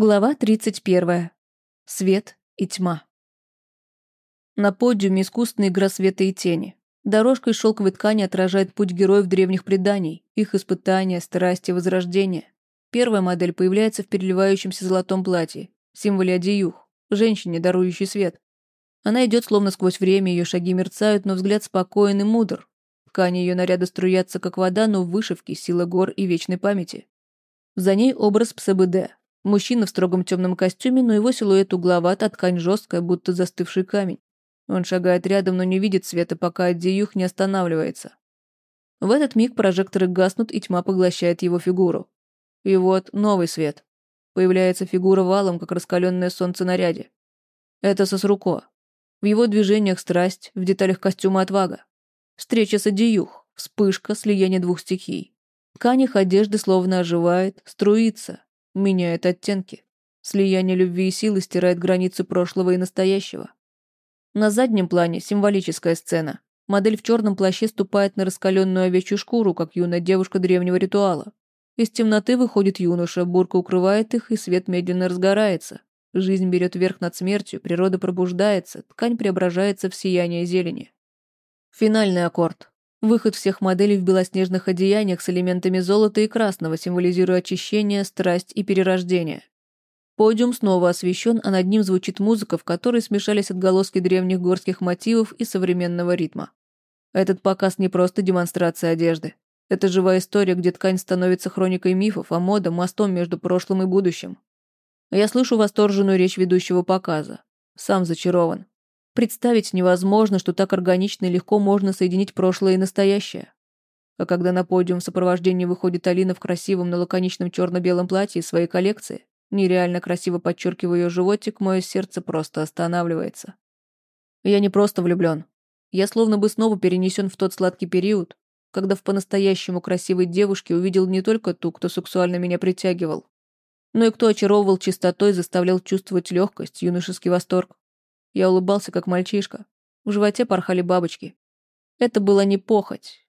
Глава 31. Свет и тьма. На подиуме искусственная игра света и тени. Дорожка из шелковой ткани отражает путь героев древних преданий, их испытания, страсти, возрождения. Первая модель появляется в переливающемся золотом платье, символе Адиюх, женщине, дарующей свет. Она идет словно сквозь время, ее шаги мерцают, но взгляд спокоен и мудр. Ткани ее наряда струятся, как вода, но в вышивке сила гор и вечной памяти. За ней образ ПСБД, Мужчина в строгом темном костюме, но его силуэт угловат, а ткань жесткая, будто застывший камень. Он шагает рядом, но не видит света, пока Аддиюх не останавливается. В этот миг прожекторы гаснут, и тьма поглощает его фигуру. И вот новый свет. Появляется фигура валом, как раскаленное солнце на ряде. Это Сосруко. В его движениях страсть, в деталях костюма отвага. Встреча с Адиюх, вспышка, слияние двух стихий. Ткань их одежды словно оживает, струится, меняет оттенки. Слияние любви и силы стирает границы прошлого и настоящего. На заднем плане символическая сцена. Модель в черном плаще ступает на раскаленную овечью шкуру, как юная девушка древнего ритуала. Из темноты выходит юноша, бурка укрывает их, и свет медленно разгорается. Жизнь берет верх над смертью, природа пробуждается, ткань преображается в сияние зелени. Финальный аккорд. Выход всех моделей в белоснежных одеяниях с элементами золота и красного, символизируя очищение, страсть и перерождение. Подиум снова освещен, а над ним звучит музыка, в которой смешались отголоски древних горских мотивов и современного ритма. Этот показ не просто демонстрация одежды. Это живая история, где ткань становится хроникой мифов, а мода – мостом между прошлым и будущим. Я слышу восторженную речь ведущего показа. Сам зачарован. Представить невозможно, что так органично и легко можно соединить прошлое и настоящее. А когда на подиум в сопровождении выходит Алина в красивом, но лаконичном черно-белом платье из своей коллекции, нереально красиво подчеркивая ее животик, мое сердце просто останавливается. Я не просто влюблен. Я словно бы снова перенесен в тот сладкий период, когда в по-настоящему красивой девушке увидел не только ту, кто сексуально меня притягивал, но и кто очаровывал чистотой, заставлял чувствовать легкость, юношеский восторг. Я улыбался, как мальчишка. В животе порхали бабочки. Это было не похоть.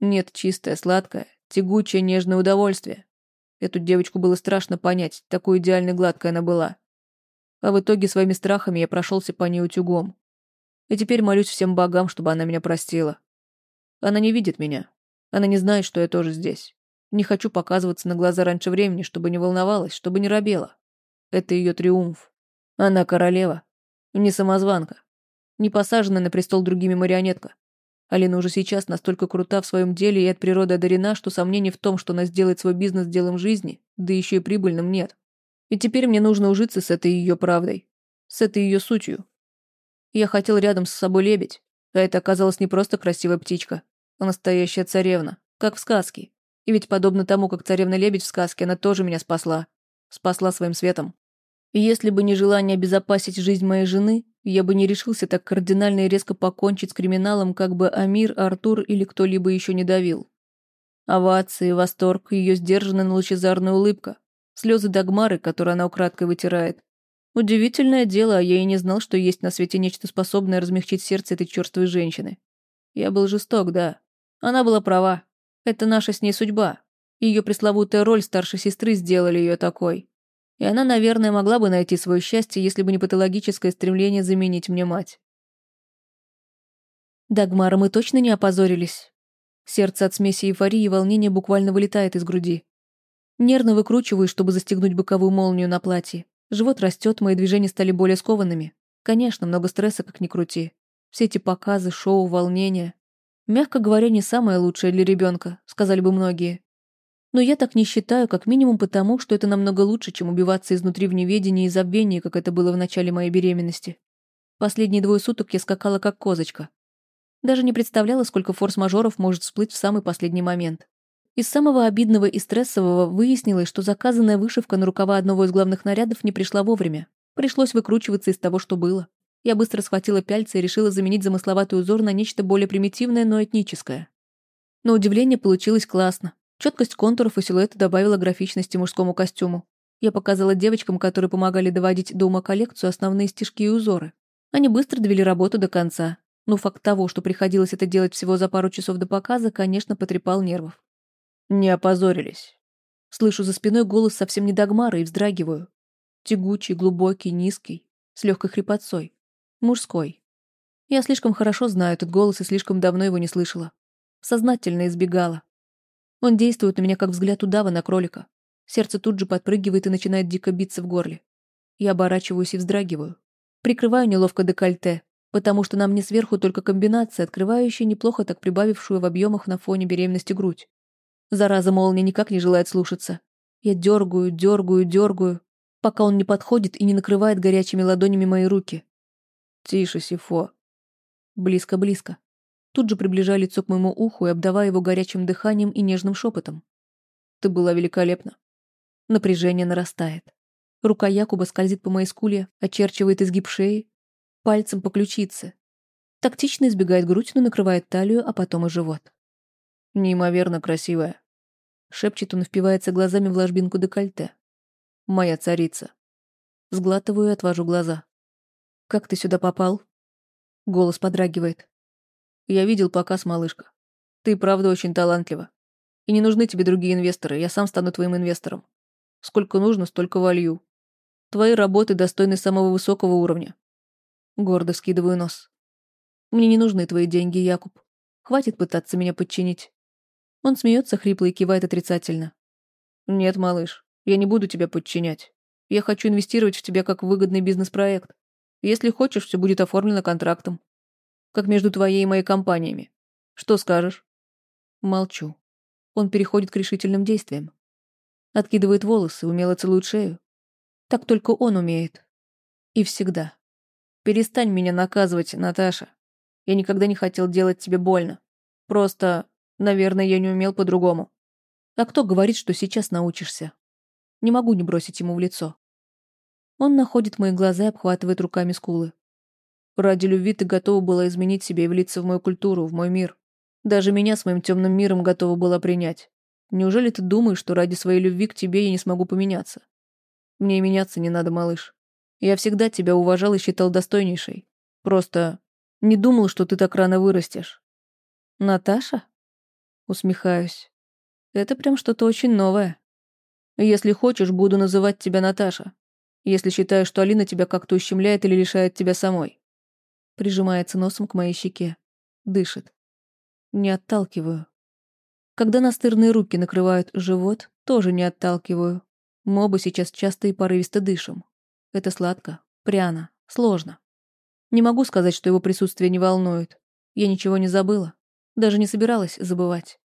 Нет, чистое, сладкое, тягучее, нежное удовольствие. Эту девочку было страшно понять, такой идеально гладкой она была. А в итоге своими страхами я прошелся по ней утюгом. И теперь молюсь всем богам, чтобы она меня простила. Она не видит меня. Она не знает, что я тоже здесь. Не хочу показываться на глаза раньше времени, чтобы не волновалась, чтобы не робела. Это ее триумф. Она королева. Не самозванка. Не посаженная на престол другими марионетка. Алина уже сейчас настолько крута в своем деле и от природы одарена, что сомнений в том, что она сделает свой бизнес делом жизни, да еще и прибыльным, нет. И теперь мне нужно ужиться с этой ее правдой. С этой ее сутью. Я хотел рядом с собой лебедь, а это оказалась не просто красивая птичка, а настоящая царевна, как в сказке. И ведь подобно тому, как царевна-лебедь в сказке, она тоже меня спасла. Спасла своим светом. И если бы не желание обезопасить жизнь моей жены, я бы не решился так кардинально и резко покончить с криминалом, как бы Амир, Артур или кто-либо еще не давил. Овации, восторг, ее сдержанная, лучезарная улыбка, слезы Дагмары, которые она украдкой вытирает. Удивительное дело, а я и не знал, что есть на свете нечто способное размягчить сердце этой черствой женщины. Я был жесток, да. Она была права. Это наша с ней судьба. Ее пресловутая роль старшей сестры сделали ее такой. И она, наверное, могла бы найти свое счастье, если бы не патологическое стремление заменить мне мать. Дагмара, мы точно не опозорились. Сердце от смеси эйфории и волнения буквально вылетает из груди. Нервно выкручиваю, чтобы застегнуть боковую молнию на платье. Живот растет, мои движения стали более скованными. Конечно, много стресса, как ни крути. Все эти показы, шоу, волнения. Мягко говоря, не самое лучшее для ребенка, сказали бы многие. Но я так не считаю, как минимум потому, что это намного лучше, чем убиваться изнутри в неведении и забвении, как это было в начале моей беременности. Последние двое суток я скакала как козочка. Даже не представляла, сколько форс-мажоров может всплыть в самый последний момент. Из самого обидного и стрессового выяснилось, что заказанная вышивка на рукава одного из главных нарядов не пришла вовремя. Пришлось выкручиваться из того, что было. Я быстро схватила пяльцы и решила заменить замысловатый узор на нечто более примитивное, но этническое. На удивление получилось классно. Четкость контуров и силуэта добавила графичности мужскому костюму. Я показала девочкам, которые помогали доводить до ума коллекцию, основные стежки и узоры. Они быстро довели работу до конца. Но факт того, что приходилось это делать всего за пару часов до показа, конечно, потрепал нервов. Не опозорились. Слышу за спиной голос совсем не Дагмара и вздрагиваю. Тягучий, глубокий, низкий, с легкой хрипотцой. Мужской. Я слишком хорошо знаю этот голос и слишком давно его не слышала. Сознательно избегала. Он действует на меня, как взгляд удава на кролика. Сердце тут же подпрыгивает и начинает дико биться в горле. Я оборачиваюсь и вздрагиваю. Прикрываю неловко декольте, потому что нам не сверху только комбинация, открывающая неплохо так прибавившую в объемах на фоне беременности грудь. Зараза молния никак не желает слушаться. Я дергаю, дергаю, дергаю, пока он не подходит и не накрывает горячими ладонями мои руки. «Тише, Сифо». Близко-близко. Тут же приближая лицо к моему уху и обдавая его горячим дыханием и нежным шепотом. «Ты была великолепна». Напряжение нарастает. Рука Якуба скользит по моей скуле, очерчивает изгиб шеи, пальцем по ключице. Тактично избегает грудь, но накрывает талию, а потом и живот. «Неимоверно красивая», — шепчет он, впивается глазами в ложбинку декольте. «Моя царица». Сглатываю и отвожу глаза. «Как ты сюда попал?» Голос подрагивает. «Я видел показ, малышка. Ты правда очень талантлива. И не нужны тебе другие инвесторы, я сам стану твоим инвестором. Сколько нужно, столько волью. Твои работы достойны самого высокого уровня. Гордо скидываю нос. Мне не нужны твои деньги, Якуб. Хватит пытаться меня подчинить. Он смеется хрипло и кивает отрицательно. Нет, малыш, я не буду тебя подчинять. Я хочу инвестировать в тебя как выгодный бизнес-проект. Если хочешь, все будет оформлено контрактом. Как между твоей и моей компаниями. Что скажешь? Молчу. Он переходит к решительным действиям. Откидывает волосы, умело целует шею. Так только он умеет. И всегда. Перестань меня наказывать, Наташа. Я никогда не хотел делать тебе больно. Просто, наверное, я не умел по-другому. А кто говорит, что сейчас научишься? Не могу не бросить ему в лицо. Он находит мои глаза и обхватывает руками скулы. Ради любви ты готова была изменить себя и влиться в мою культуру, в мой мир. Даже меня с моим темным миром готова была принять. Неужели ты думаешь, что ради своей любви к тебе я не смогу поменяться? Мне и меняться не надо, малыш. Я всегда тебя уважал и считал достойнейшей. Просто не думал, что ты так рано вырастешь. Наташа? Усмехаюсь. Это прям что-то очень новое. Если хочешь, буду называть тебя Наташа. Если считаешь, что Алина тебя как-то ущемляет или лишает тебя самой. Прижимается носом к моей щеке. Дышит. Не отталкиваю. Когда настырные руки накрывают живот, тоже не отталкиваю. Мы оба сейчас часто и порывисто дышим. Это сладко, пряно, сложно. Не могу сказать, что его присутствие не волнует. Я ничего не забыла. Даже не собиралась забывать.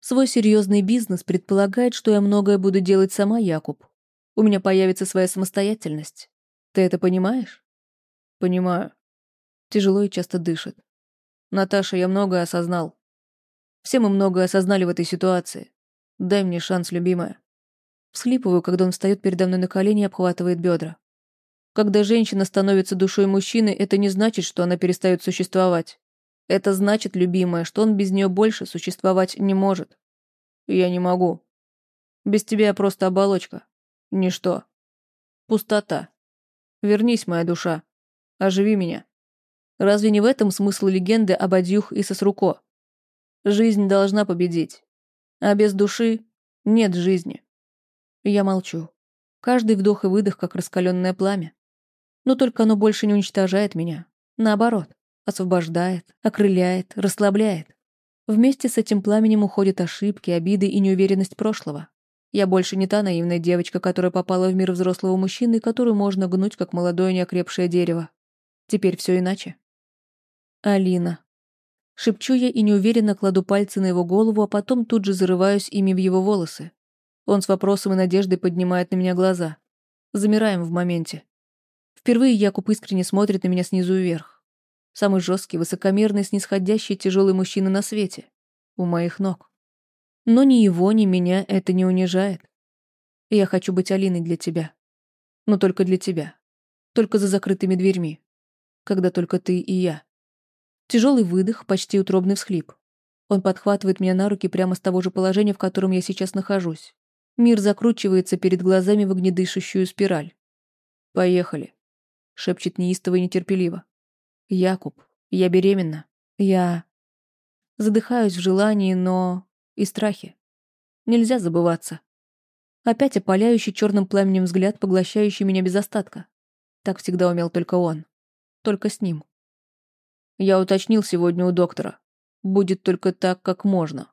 Свой серьезный бизнес предполагает, что я многое буду делать сама, Якуб. У меня появится своя самостоятельность. Ты это понимаешь? Понимаю. Тяжело и часто дышит. Наташа, я многое осознал. Все мы многое осознали в этой ситуации. Дай мне шанс, любимая. Всхлипываю, когда он встает передо мной на колени и обхватывает бедра. Когда женщина становится душой мужчины, это не значит, что она перестает существовать. Это значит, любимая, что он без нее больше существовать не может. Я не могу. Без тебя я просто оболочка. Ничто. Пустота. Вернись, моя душа. Оживи меня. Разве не в этом смысл легенды об Адьюх и Сосруко? Жизнь должна победить. А без души нет жизни. Я молчу. Каждый вдох и выдох, как раскаленное пламя. Но только оно больше не уничтожает меня. Наоборот, освобождает, окрыляет, расслабляет. Вместе с этим пламенем уходят ошибки, обиды и неуверенность прошлого. Я больше не та наивная девочка, которая попала в мир взрослого мужчины которую можно гнуть, как молодое неокрепшее дерево. Теперь все иначе. Алина. Шепчу я и неуверенно кладу пальцы на его голову, а потом тут же зарываюсь ими в его волосы. Он с вопросом и надеждой поднимает на меня глаза. Замираем в моменте. Впервые Якуб искренне смотрит на меня снизу вверх. Самый жесткий, высокомерный, снисходящий, тяжелый мужчина на свете. У моих ног. Но ни его, ни меня это не унижает. Я хочу быть Алиной для тебя. Но только для тебя. Только за закрытыми дверьми. Когда только ты и я. Тяжелый выдох, почти утробный всхлип. Он подхватывает меня на руки прямо с того же положения, в котором я сейчас нахожусь. Мир закручивается перед глазами в огнедышащую спираль. «Поехали», шепчет неистово и нетерпеливо. «Якуб, я беременна. Я...» Задыхаюсь в желании, но... и страхе. Нельзя забываться. Опять опаляющий черным пламенем взгляд, поглощающий меня без остатка. Так всегда умел только он. Только с ним. Я уточнил сегодня у доктора. Будет только так, как можно.